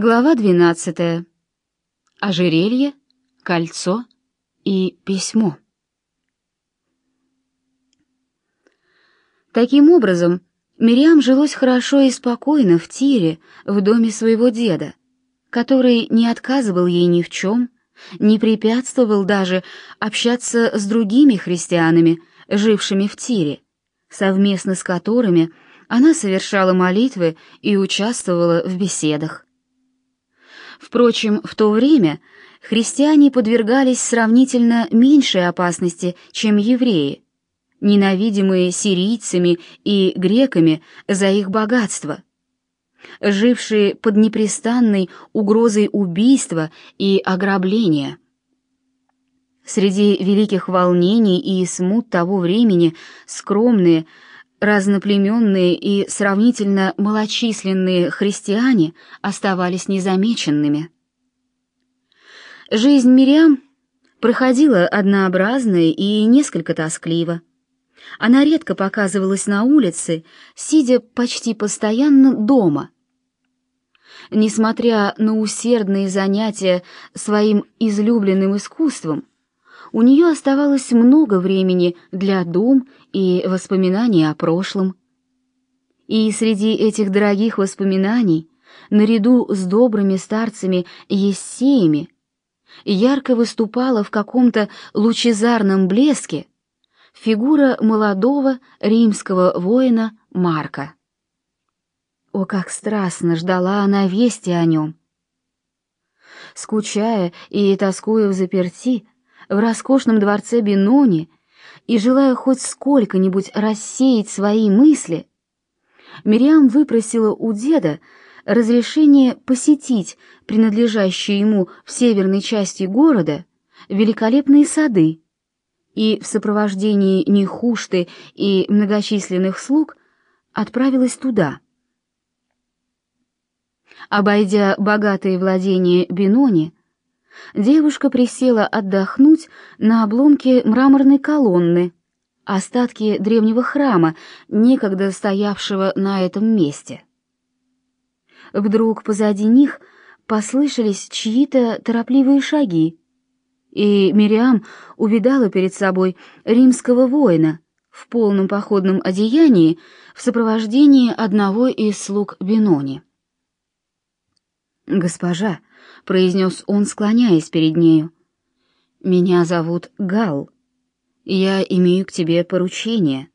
Глава 12. Ожерелье, кольцо и письмо. Таким образом, Мириам жилось хорошо и спокойно в Тире, в доме своего деда, который не отказывал ей ни в чем, не препятствовал даже общаться с другими христианами, жившими в Тире, совместно с которыми она совершала молитвы и участвовала в беседах. Впрочем, в то время христиане подвергались сравнительно меньшей опасности, чем евреи, ненавидимые сирийцами и греками за их богатство, жившие под непрестанной угрозой убийства и ограбления. Среди великих волнений и смут того времени скромные, разноплеменные и сравнительно малочисленные христиане оставались незамеченными. Жизнь Мириам проходила однообразно и несколько тоскливо. Она редко показывалась на улице, сидя почти постоянно дома. Несмотря на усердные занятия своим излюбленным искусством, у нее оставалось много времени для дум и воспоминаний о прошлом. И среди этих дорогих воспоминаний, наряду с добрыми старцами Ессеями, ярко выступала в каком-то лучезарном блеске фигура молодого римского воина Марка. О, как страстно ждала она вести о нем! Скучая и тоскуя в заперти, в роскошном дворце Бинони и желая хоть сколько-нибудь рассеять свои мысли, Мириам выпросила у деда разрешение посетить принадлежащие ему в северной части города великолепные сады и в сопровождении Нехушты и многочисленных слуг отправилась туда. Обойдя богатые владения Бинони, девушка присела отдохнуть на обломке мраморной колонны, остатки древнего храма, некогда стоявшего на этом месте. Вдруг позади них послышались чьи-то торопливые шаги, и Мириам увидала перед собой римского воина в полном походном одеянии в сопровождении одного из слуг Бенони. «Госпожа», — произнес он, склоняясь перед нею, — «меня зовут Гал. Я имею к тебе поручение».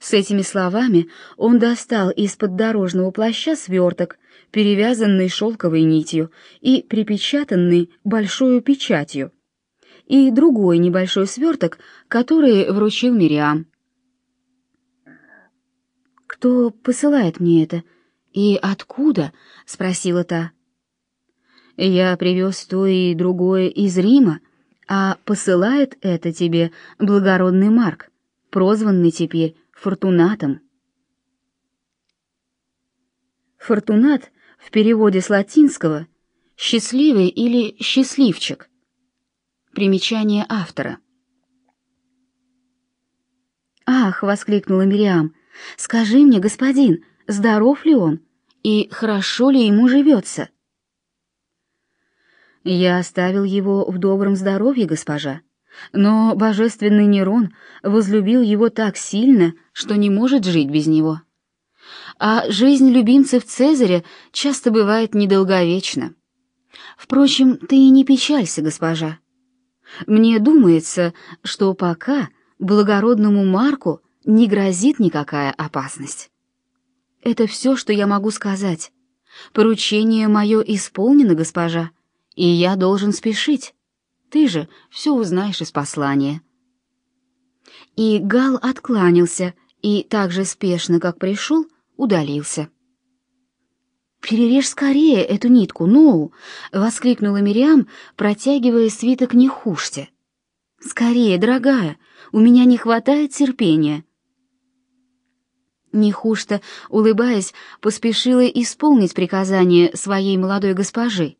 С этими словами он достал из-под дорожного плаща сверток, перевязанный шелковой нитью и припечатанный большой печатью, и другой небольшой сверток, который вручил Мириам. «Кто посылает мне это?» «И откуда?» — спросила та. «Я привез то и другое из Рима, а посылает это тебе благородный Марк, прозванный теперь Фортунатом». Фортунат в переводе с латинского «счастливый» или «счастливчик». Примечание автора. «Ах!» — воскликнула Мириам. «Скажи мне, господин, здоров ли он и хорошо ли ему живется. Я оставил его в добром здоровье, госпожа, но божественный Нерон возлюбил его так сильно, что не может жить без него. А жизнь любимцев Цезаря часто бывает недолговечна. Впрочем, ты и не печалься, госпожа. Мне думается, что пока благородному Марку не грозит никакая опасность. Это все, что я могу сказать. Поручение мое исполнено, госпожа, и я должен спешить. Ты же все узнаешь из послания. И Гал откланялся и так же спешно, как пришел, удалился. «Перережь скорее эту нитку, Ноу!» — воскликнула Мириам, протягивая свиток Нехуште. «Скорее, дорогая, у меня не хватает терпения». Нехушта, улыбаясь, поспешила исполнить приказание своей молодой госпожи.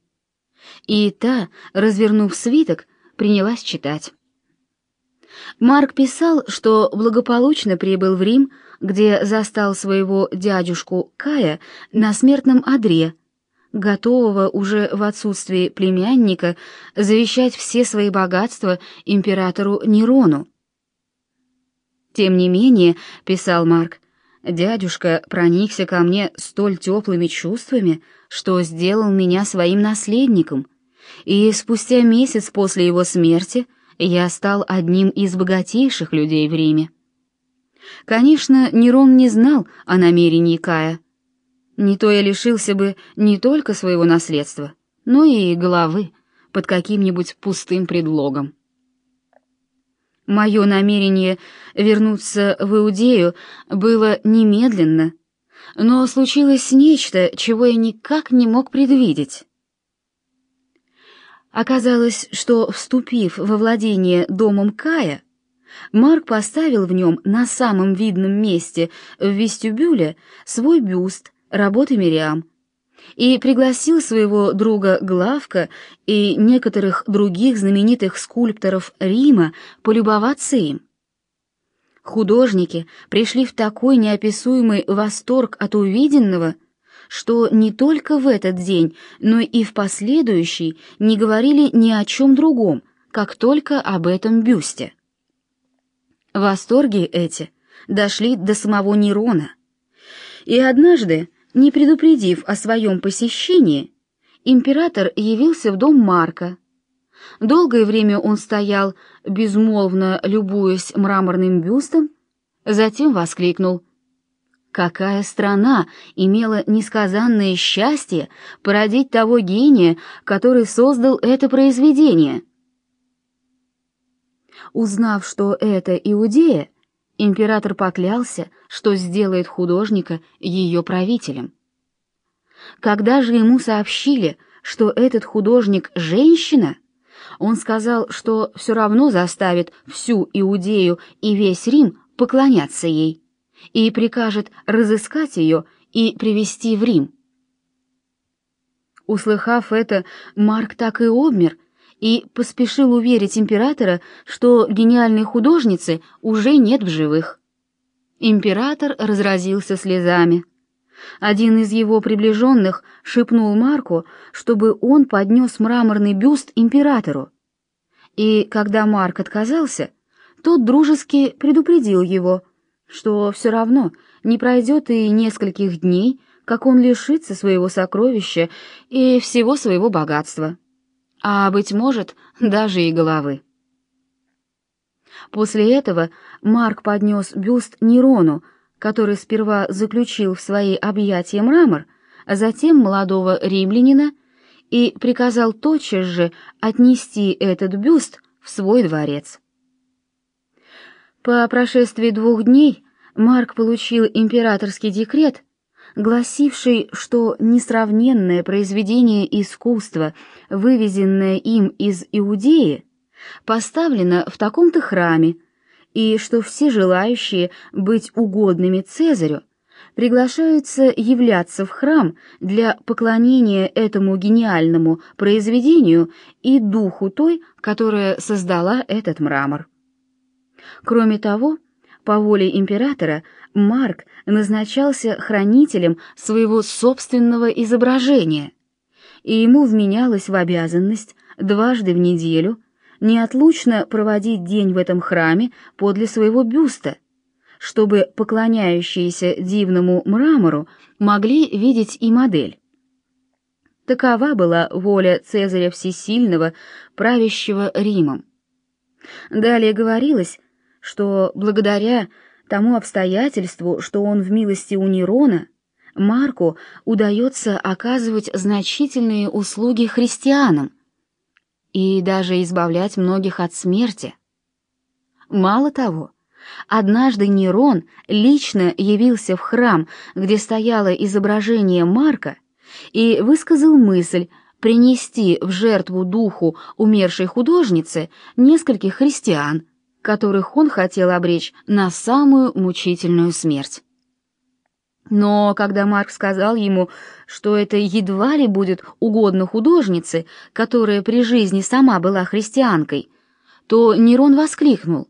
И та, развернув свиток, принялась читать. Марк писал, что благополучно прибыл в Рим, где застал своего дядюшку Кая на смертном одре, готового уже в отсутствии племянника завещать все свои богатства императору Нерону. Тем не менее, писал Марк, дядюшка проникся ко мне столь теплыми чувствами, что сделал меня своим наследником, и спустя месяц после его смерти я стал одним из богатейших людей в Риме. Конечно, Нерон не знал о намерении Кая. Не то я лишился бы не только своего наследства, но и головы под каким-нибудь пустым предлогом. Мое намерение вернуться в Иудею было немедленно, но случилось нечто, чего я никак не мог предвидеть. Оказалось, что, вступив во владение домом Кая, Марк поставил в нем на самом видном месте в вестибюле свой бюст работы Мириам и пригласил своего друга Главка и некоторых других знаменитых скульпторов Рима полюбоваться им. Художники пришли в такой неописуемый восторг от увиденного, что не только в этот день, но и в последующий не говорили ни о чем другом, как только об этом бюсте. Восторги эти дошли до самого Нерона. И однажды, не предупредив о своем посещении, император явился в дом Марка. Долгое время он стоял, безмолвно любуясь мраморным бюстом, затем воскликнул «Какая страна имела несказанное счастье породить того гения, который создал это произведение!» Узнав, что это Иудея, император поклялся, что сделает художника ее правителем. Когда же ему сообщили, что этот художник — женщина, он сказал, что все равно заставит всю Иудею и весь Рим поклоняться ей и прикажет разыскать ее и привести в Рим. Услыхав это, Марк так и обмер — и поспешил уверить императора, что гениальной художницы уже нет в живых. Император разразился слезами. Один из его приближенных шепнул Марку, чтобы он поднес мраморный бюст императору. И когда Марк отказался, тот дружески предупредил его, что все равно не пройдет и нескольких дней, как он лишится своего сокровища и всего своего богатства а, быть может, даже и головы. После этого Марк поднес бюст Нерону, который сперва заключил в свои объятия мрамор, а затем молодого римлянина, и приказал тотчас же отнести этот бюст в свой дворец. По прошествии двух дней Марк получил императорский декрет, гласивший, что несравненное произведение искусства, вывезенное им из Иудеи, поставлено в таком-то храме, и что все желающие быть угодными Цезарю приглашаются являться в храм для поклонения этому гениальному произведению и духу той, которая создала этот мрамор. Кроме того, по воле императора Марк назначался хранителем своего собственного изображения, и ему вменялось в обязанность дважды в неделю неотлучно проводить день в этом храме подле своего бюста, чтобы поклоняющиеся дивному мрамору могли видеть и модель. Такова была воля Цезаря Всесильного, правящего Римом. Далее говорилось, что благодаря тому обстоятельству, что он в милости у Нерона, Марку удается оказывать значительные услуги христианам и даже избавлять многих от смерти. Мало того, однажды Нерон лично явился в храм, где стояло изображение Марка, и высказал мысль принести в жертву духу умершей художницы нескольких христиан, которых он хотел обречь на самую мучительную смерть. Но когда Марк сказал ему, что это едва ли будет угодно художнице, которая при жизни сама была христианкой, то Нерон воскликнул: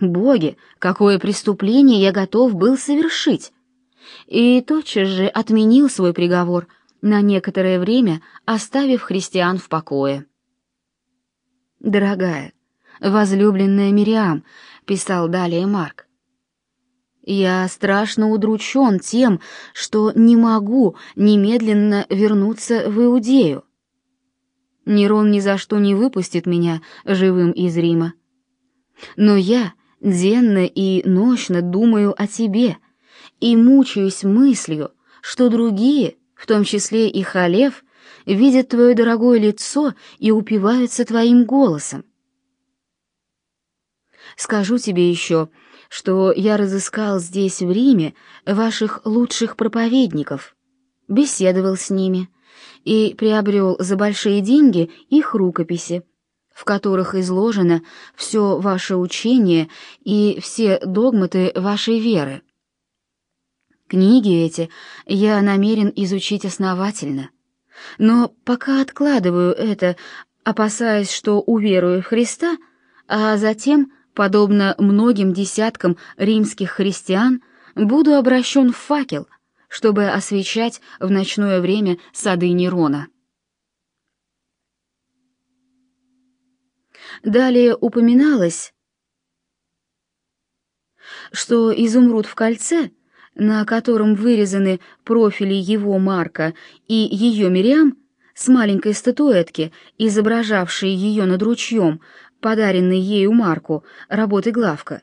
"Боги, какое преступление я готов был совершить!" И тотчас же отменил свой приговор, на некоторое время оставив христиан в покое. «Дорогая, возлюбленная Мириам», — писал далее Марк, «я страшно удручен тем, что не могу немедленно вернуться в Иудею. Нерон ни за что не выпустит меня живым из Рима. Но я денно и ночно думаю о тебе и мучаюсь мыслью, что другие, в том числе и Халев, видят твое дорогое лицо и упиваются твоим голосом. Скажу тебе еще, что я разыскал здесь, в Риме, ваших лучших проповедников, беседовал с ними и приобрел за большие деньги их рукописи, в которых изложено все ваше учение и все догматы вашей веры. Книги эти я намерен изучить основательно, но пока откладываю это, опасаясь, что уверую в Христа, а затем, подобно многим десяткам римских христиан, буду обращен в факел, чтобы освещать в ночное время сады Нерона. Далее упоминалось, что изумруд в кольце, на котором вырезаны профили его Марка и ее Мириам, с маленькой статуэтки, изображавшей ее над ручьем, подаренной ею Марку, работы Главка,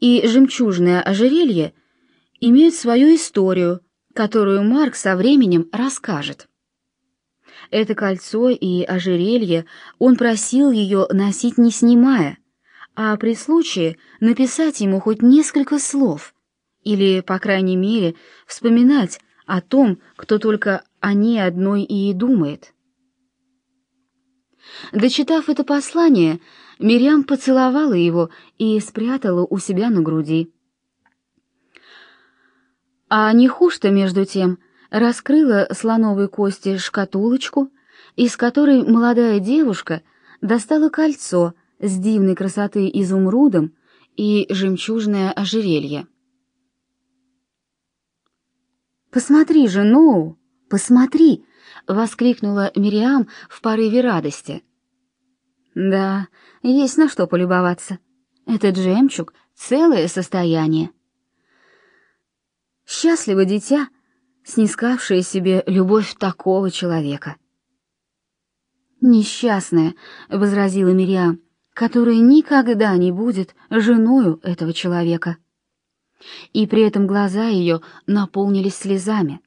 и жемчужное ожерелье, имеют свою историю, которую Марк со временем расскажет. Это кольцо и ожерелье он просил ее носить не снимая, а при случае написать ему хоть несколько слов, или, по крайней мере, вспоминать о том, кто только о ней одной и думает. Дочитав это послание, Мирям поцеловала его и спрятала у себя на груди. А Нехушта, между тем, раскрыла слоновой кости шкатулочку, из которой молодая девушка достала кольцо с дивной красоты изумрудом и жемчужное ожерелье. «Посмотри же, Ноу, посмотри!» — воскликнула Мириам в порыве радости. «Да, есть на что полюбоваться. Этот жемчуг — целое состояние. Счастливо дитя, снискавшее себе любовь такого человека. «Несчастная», — возразила Мириам, — «которая никогда не будет женою этого человека». И при этом глаза ее наполнились слезами.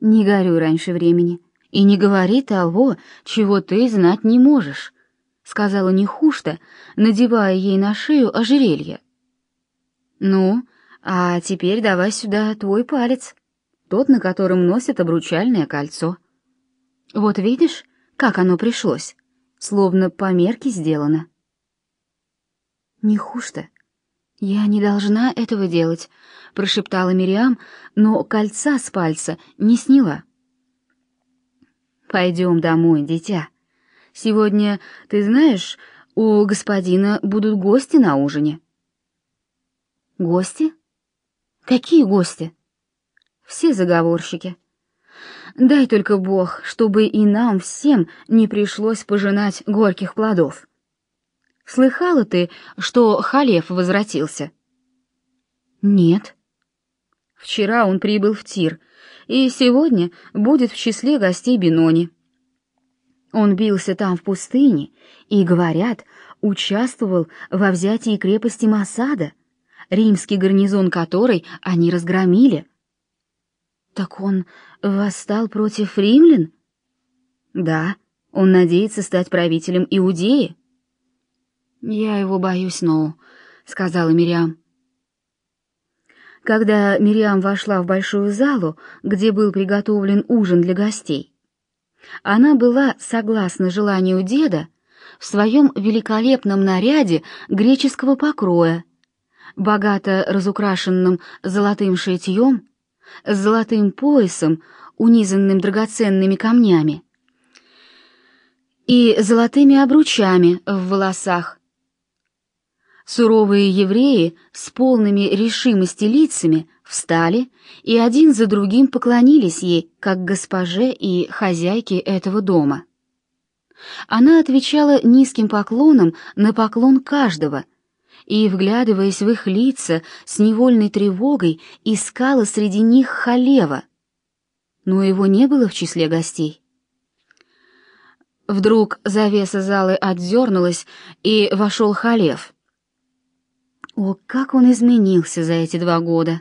«Не горюй раньше времени и не говори того, чего ты знать не можешь», — сказала Нехушта, надевая ей на шею ожерелье. «Ну, а теперь давай сюда твой палец, тот, на котором носят обручальное кольцо. Вот видишь, как оно пришлось, словно по мерке сделано». «Не хуже-то. Я не должна этого делать», — прошептала Мириам, но кольца с пальца не сняла. «Пойдем домой, дитя. Сегодня, ты знаешь, у господина будут гости на ужине». Гости? Какие гости? Все заговорщики. Дай только Бог, чтобы и нам всем не пришлось пожинать горьких плодов. Слыхала ты, что Халев возвратился? Нет. Вчера он прибыл в Тир, и сегодня будет в числе гостей Бинони. Он бился там в пустыне и, говорят, участвовал во взятии крепости Масада — римский гарнизон которой они разгромили. Так он восстал против римлян? Да, он надеется стать правителем Иудеи. Я его боюсь, но, сказала Мириам. Когда Мириам вошла в большую залу, где был приготовлен ужин для гостей, она была, согласно желанию деда, в своем великолепном наряде греческого покроя богато разукрашенным золотым шитьем, с золотым поясом, унизанным драгоценными камнями, и золотыми обручами в волосах, Суровые евреи с полными решимости лицами встали и один за другим поклонились ей, как госпоже и хозяйке этого дома. Она отвечала низким поклоном на поклон каждого и, вглядываясь в их лица, с невольной тревогой искала среди них Халева. Но его не было в числе гостей. Вдруг завеса залы отдернулась, и вошел Халев — о, как он изменился за эти два года!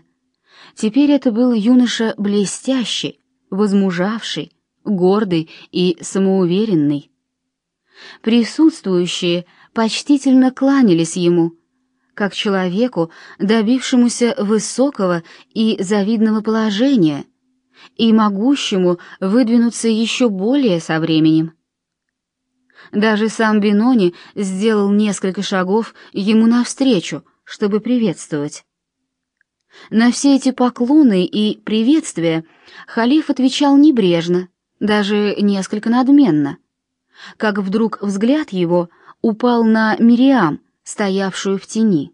Теперь это был юноша блестящий, возмужавший, гордый и самоуверенный. Присутствующие почтительно кланялись ему, как человеку, добившемуся высокого и завидного положения и могущему выдвинуться еще более со временем. Даже сам Бинони сделал несколько шагов ему навстречу, чтобы приветствовать. На все эти поклоны и приветствия халиф отвечал небрежно, даже несколько надменно, как вдруг взгляд его упал на Мириам, стоявшую в тени.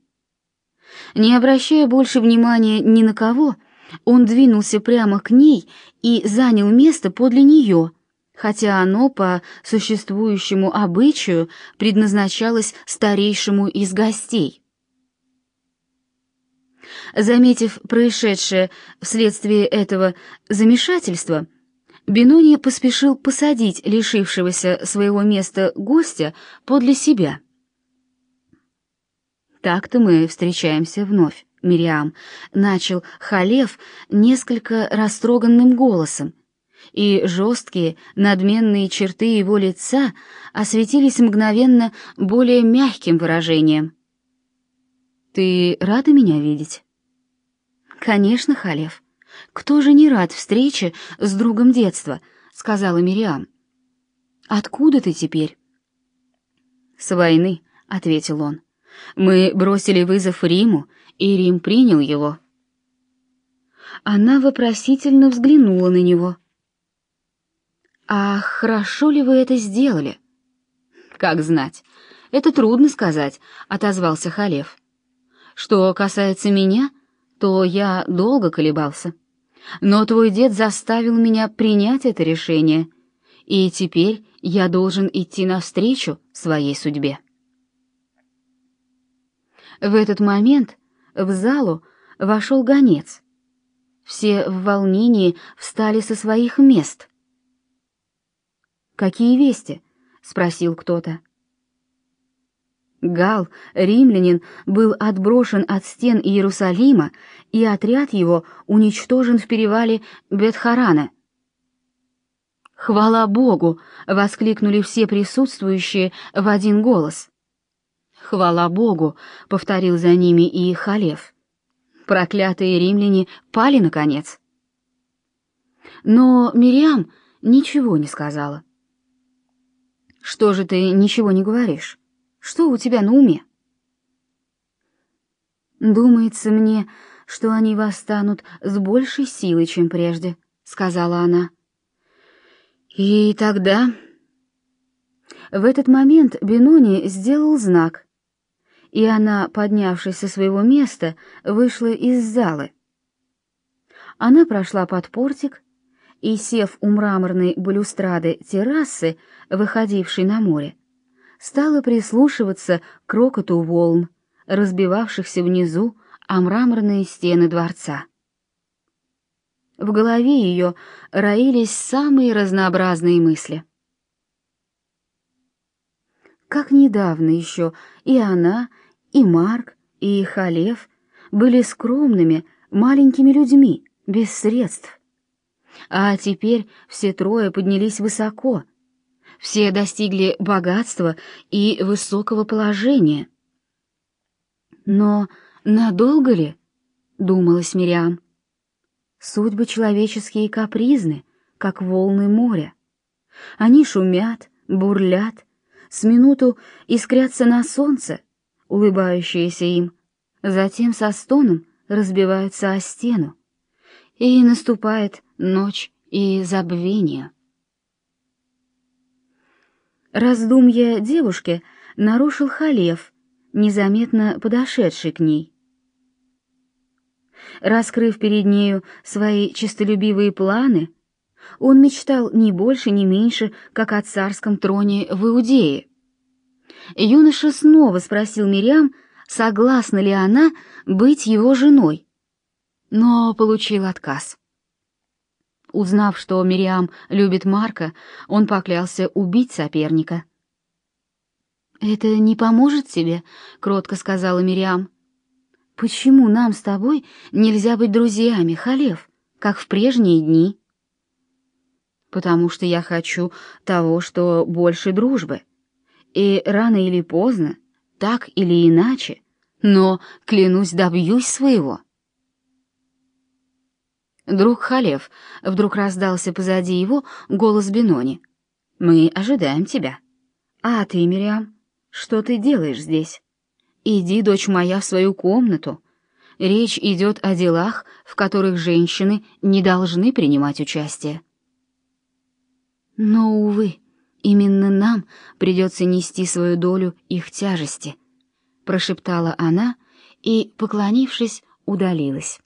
Не обращая больше внимания ни на кого, он двинулся прямо к ней и занял место подле нее, хотя оно по существующему обычаю предназначалось старейшему из гостей. Заметив происшедшее вследствие этого замешательства, Бенони поспешил посадить лишившегося своего места гостя подле себя. «Так-то мы встречаемся вновь, Мириам», — начал Халев несколько растроганным голосом, и жесткие, надменные черты его лица осветились мгновенно более мягким выражением. «Ты рада меня видеть?» «Конечно, Халев. Кто же не рад встрече с другом детства?» — сказала Мириам. «Откуда ты теперь?» «С войны», — ответил он. «Мы бросили вызов Риму, и Рим принял его». Она вопросительно взглянула на него. «А хорошо ли вы это сделали?» «Как знать. Это трудно сказать», — отозвался Халев. «Что касается меня, то я долго колебался. Но твой дед заставил меня принять это решение, и теперь я должен идти навстречу своей судьбе. В этот момент в залу вошел гонец. Все в волнении встали со своих мест. «Какие вести?» — спросил кто-то. Гал, римлянин, был отброшен от стен Иерусалима, и отряд его уничтожен в перевале Бетхарана. «Хвала Богу!» — воскликнули все присутствующие в один голос. «Хвала Богу!» — повторил за ними и Халев. Проклятые римляне пали, наконец. Но Мириам ничего не сказала. «Что же ты ничего не говоришь?» Что у тебя на уме? Думается мне, что они восстанут с большей силой, чем прежде, сказала она. И тогда в этот момент Бенони сделал знак, и она, поднявшись со своего места, вышла из зала. Она прошла под портик и, сев у мраморной балюстрады террасы, выходившей на море, стала прислушиваться к рокоту волн, разбивавшихся внизу о мраморные стены дворца. В голове ее роились самые разнообразные мысли. Как недавно еще и она, и Марк, и Халев были скромными, маленькими людьми, без средств. А теперь все трое поднялись высоко — все достигли богатства и высокого положения. Но надолго ли, думалась Мириам, судьбы человеческие капризны, как волны моря. Они шумят, бурлят, с минуту искрятся на солнце, улыбающиеся им, затем со стоном разбиваются о стену, и наступает ночь и забвение. Раздумья девушки нарушил Халев, незаметно подошедший к ней. Раскрыв перед нею свои честолюбивые планы, он мечтал ни больше, ни меньше, как о царском троне в Иудее. Юноша снова спросил Мириам, согласна ли она быть его женой, но получил отказ. Узнав, что Мириам любит Марка, он поклялся убить соперника. «Это не поможет тебе», — кротко сказала Мириам. «Почему нам с тобой нельзя быть друзьями, Халев, как в прежние дни?» «Потому что я хочу того, что больше дружбы. И рано или поздно, так или иначе, но, клянусь, добьюсь своего». «Друг Халев», — вдруг раздался позади его голос Бенони. «Мы ожидаем тебя». «А ты, Мириам, что ты делаешь здесь? Иди, дочь моя, в свою комнату. Речь идет о делах, в которых женщины не должны принимать участие». Но, увы, именно нам придется нести свою долю их тяжести, прошептала она и, поклонившись, удалилась.